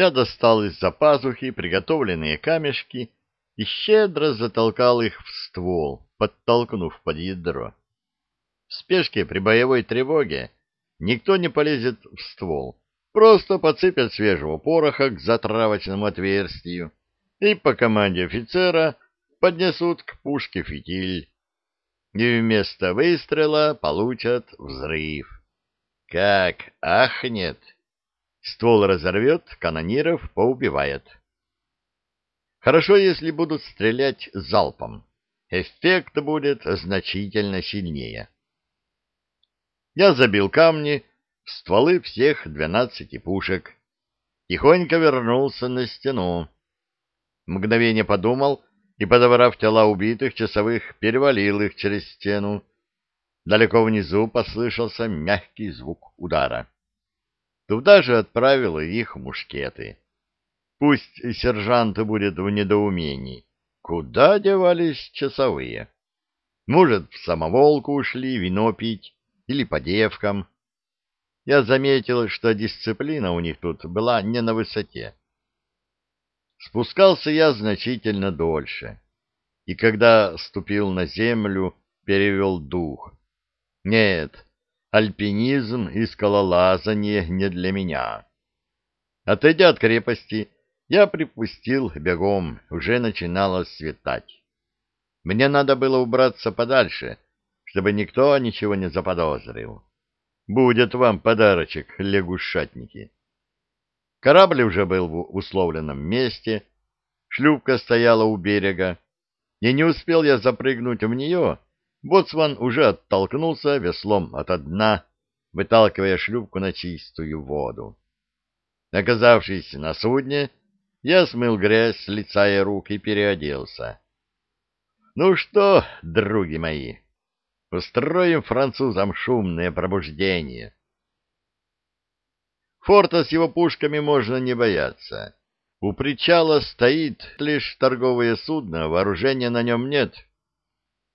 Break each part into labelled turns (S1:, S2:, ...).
S1: Я достал из-за пазухи приготовленные камешки и щедро затолкал их в ствол, подтолкнув под ядро. В спешке при боевой тревоге никто не полезет в ствол, просто подсыпят свежего пороха к затравочному отверстию и по команде офицера поднесут к пушке фитиль, и вместо выстрела получат взрыв. Как ахнет! Ствол разорвет, канониров поубивает. Хорошо, если будут стрелять залпом. Эффект будет значительно сильнее. Я забил камни в стволы всех двенадцати пушек. Тихонько вернулся на стену. Мгновение подумал и, подобрав тела убитых часовых, перевалил их через стену. Далеко внизу послышался мягкий звук удара. Туда же отправил их мушкеты. Пусть сержант будет в недоумении. Куда девались часовые? Может, в самоволку ушли вино пить или по девкам. Я заметил, что дисциплина у них тут была не на высоте. Спускался я значительно дольше, и когда ступил на землю, перевел дух. Нет, альпинизм и скалолазание не для меня. Отойдя от крепости, я припустил бегом, уже начинало светать. Мне надо было убраться подальше, чтобы никто ничего не заподозрил. Будет вам подарочек, лягушатники. Корабль уже был в условленном месте, шлюпка стояла у берега, и не успел я запрыгнуть в нее, боцман уже оттолкнулся веслом от дна, выталкивая шлюпку на чистую воду. Оказавшись на судне, я смыл грязь с лица и рук и переоделся. Ну что, други мои, устроим французам шумное пробуждение. Форта с его пушками можно не бояться. У причала стоит лишь торговое судно, вооружения на нем нет.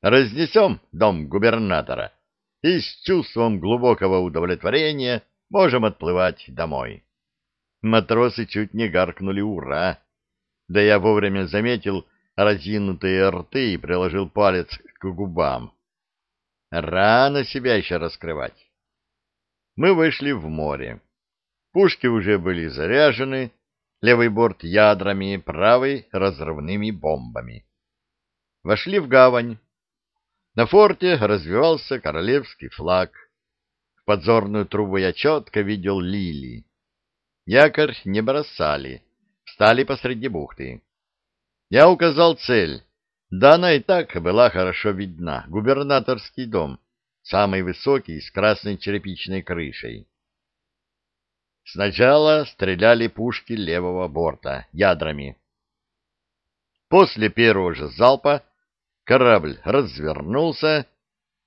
S1: Разнесем дом губернатора и с чувством глубокого удовлетворения можем отплывать домой. Матросы чуть не гаркнули «Ура!». Да я вовремя заметил разинутые рты и приложил палец к губам. Рано себя еще раскрывать. Мы вышли в море. Пушки уже были заряжены, левый борт ядрами, правый — разрывными бомбами. Вошли в гавань. На форте развивался королевский флаг. В подзорную трубу я четко видел лилии. Якорь не бросали, встали посреди бухты. Я указал цель. Да она и так была хорошо видна. Губернаторский дом, самый высокий, с красной черепичной крышей. Сначала стреляли пушки левого борта ядрами. После первого же залпа корабль развернулся,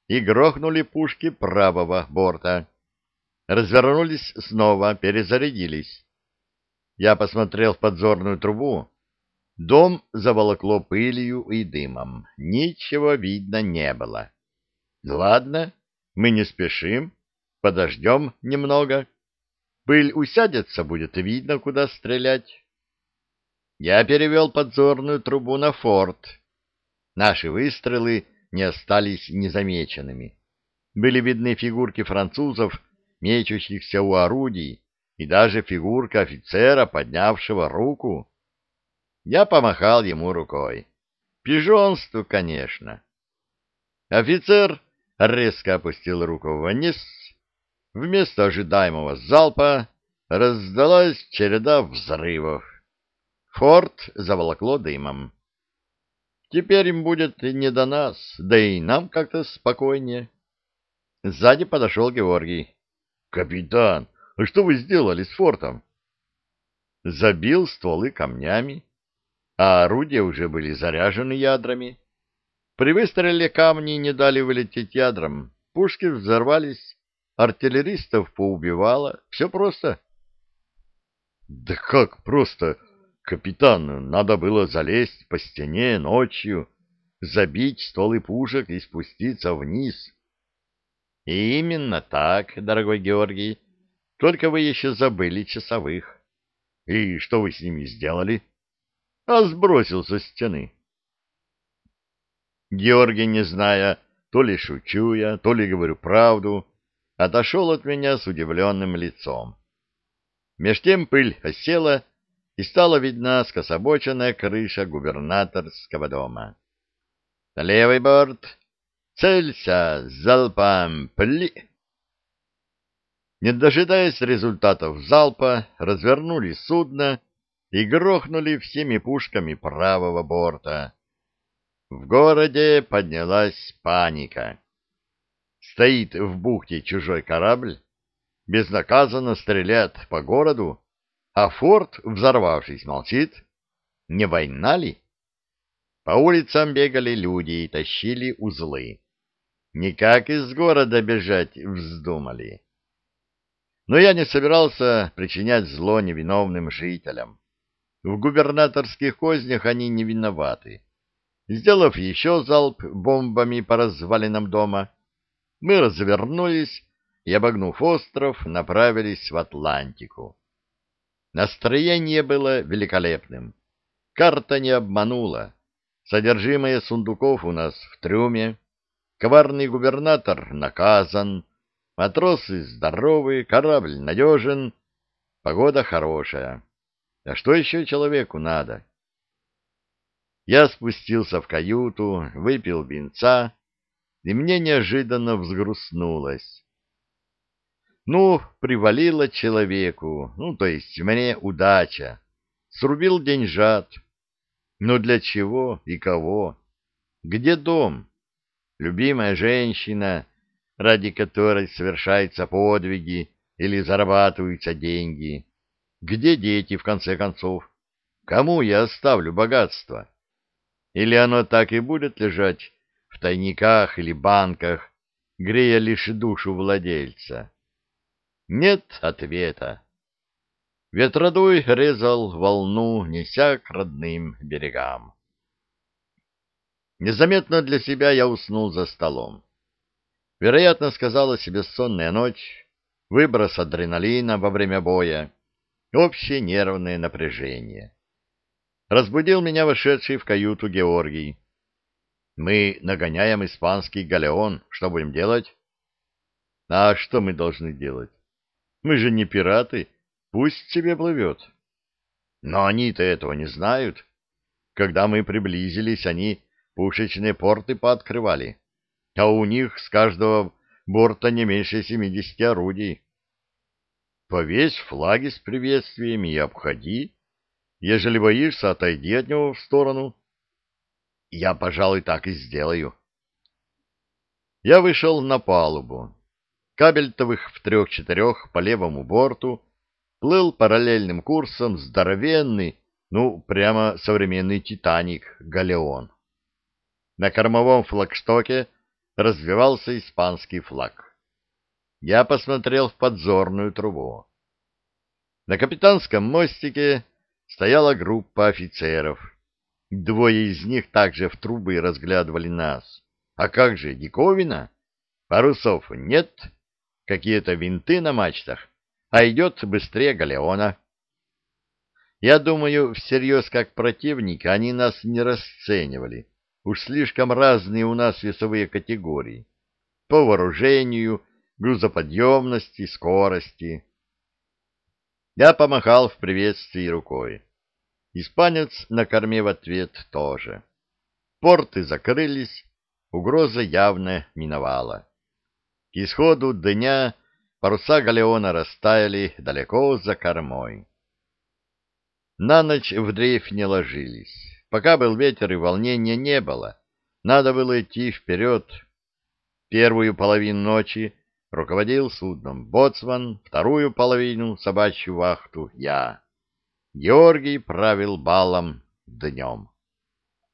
S1: и грохнули пушки правого борта. Развернулись снова, перезарядились. Я посмотрел в подзорную трубу. Дом заволокло пылью и дымом. Ничего видно не было. Ладно, мы не спешим, подождем немного. Пыль усядется, будет видно, куда стрелять. Я перевел подзорную трубу на форт. Наши выстрелы не остались незамеченными. Были видны фигурки французов, мечущихся у орудий, и даже фигурка офицера, поднявшего руку. Я помахал ему рукой. Пижонству, конечно. Офицер резко опустил руку вниз, Вместо ожидаемого залпа раздалась череда взрывов. Форт заволокло дымом. Теперь им будет не до нас, да и нам как-то спокойнее. Сзади подошел Георгий. — Капитан, а что вы сделали с фортом? Забил стволы камнями, а орудия уже были заряжены ядрами. При выстреле камни не дали вылететь ядрам, пушки взорвались артиллеристов поубивало. Все просто. — Да как просто? Капитан, надо было залезть по стене ночью, забить стволы пушек и спуститься вниз. — Именно так, дорогой Георгий. Только вы еще забыли часовых. И что вы с ними сделали? А сбросил со стены. Георгий, не зная, то ли шучу я, то ли говорю правду, отошел от меня с удивленным лицом. Меж тем пыль осела, и стала видна скособоченная крыша губернаторского дома. Левый борт целься залпом пли. Не дожидаясь результатов залпа, развернули судно и грохнули всеми пушками правого борта. В городе поднялась паника. Стоит в бухте чужой корабль, безнаказанно стреляет по городу, а форт, взорвавшись, молчит. Не война ли? По улицам бегали люди и тащили узлы. Никак из города бежать вздумали. Но я не собирался причинять зло невиновным жителям. В губернаторских кознях они не виноваты. Сделав еще залп бомбами по развалинам дома, мы развернулись и, обогнув остров, направились в Атлантику. Настроение было великолепным. Карта не обманула. Содержимое сундуков у нас в трюме. Коварный губернатор наказан. Матросы здоровы, корабль надежен. Погода хорошая. А что еще человеку надо? Я спустился в каюту, выпил винца, и мне неожиданно взгрустнулось. Ну, привалило человеку, ну, то есть мне удача. Срубил деньжат. Но для чего и кого? Где дом? Любимая женщина, ради которой совершаются подвиги или зарабатываются деньги. Где дети, в конце концов? Кому я оставлю богатство? Или оно так и будет лежать в тайниках или банках, грея лишь душу владельца? Нет ответа. Ветродуй резал волну, неся к родным берегам. Незаметно для себя я уснул за столом. Вероятно, сказалась бессонная ночь, выброс адреналина во время боя, общее нервное напряжение. Разбудил меня вошедший в каюту Георгий. «Мы нагоняем испанский галеон. Что будем делать?» «А что мы должны делать? Мы же не пираты. Пусть себе плывет». «Но они-то этого не знают. Когда мы приблизились, они пушечные порты пооткрывали, а у них с каждого борта не меньше семидесяти орудий. Повесь флаги с приветствиями и обходи». Ежели боишься, отойди от него в сторону. Я, пожалуй, так и сделаю. Я вышел на палубу. Кабельтовых в трех-четырех по левому борту плыл параллельным курсом здоровенный, ну, прямо современный «Титаник» «Галеон». На кормовом флагштоке развивался испанский флаг. Я посмотрел в подзорную трубу. На капитанском мостике стояла группа офицеров. Двое из них также в трубы разглядывали нас. А как же, диковина? Парусов нет, какие-то винты на мачтах, а идет быстрее галеона. Я думаю, всерьез как противника они нас не расценивали. Уж слишком разные у нас весовые категории. По вооружению, грузоподъемности, скорости. Я помахал в приветствии рукой. Испанец на корме в ответ тоже. Порты закрылись, угроза явно миновала. К исходу дня паруса галеона растаяли далеко за кормой. На ночь в дрейф не ложились. Пока был ветер и волнения не было. Надо было идти вперед. Первую половину ночи руководил судном боцман, вторую половину собачью вахту я. Георгий правил балом днем.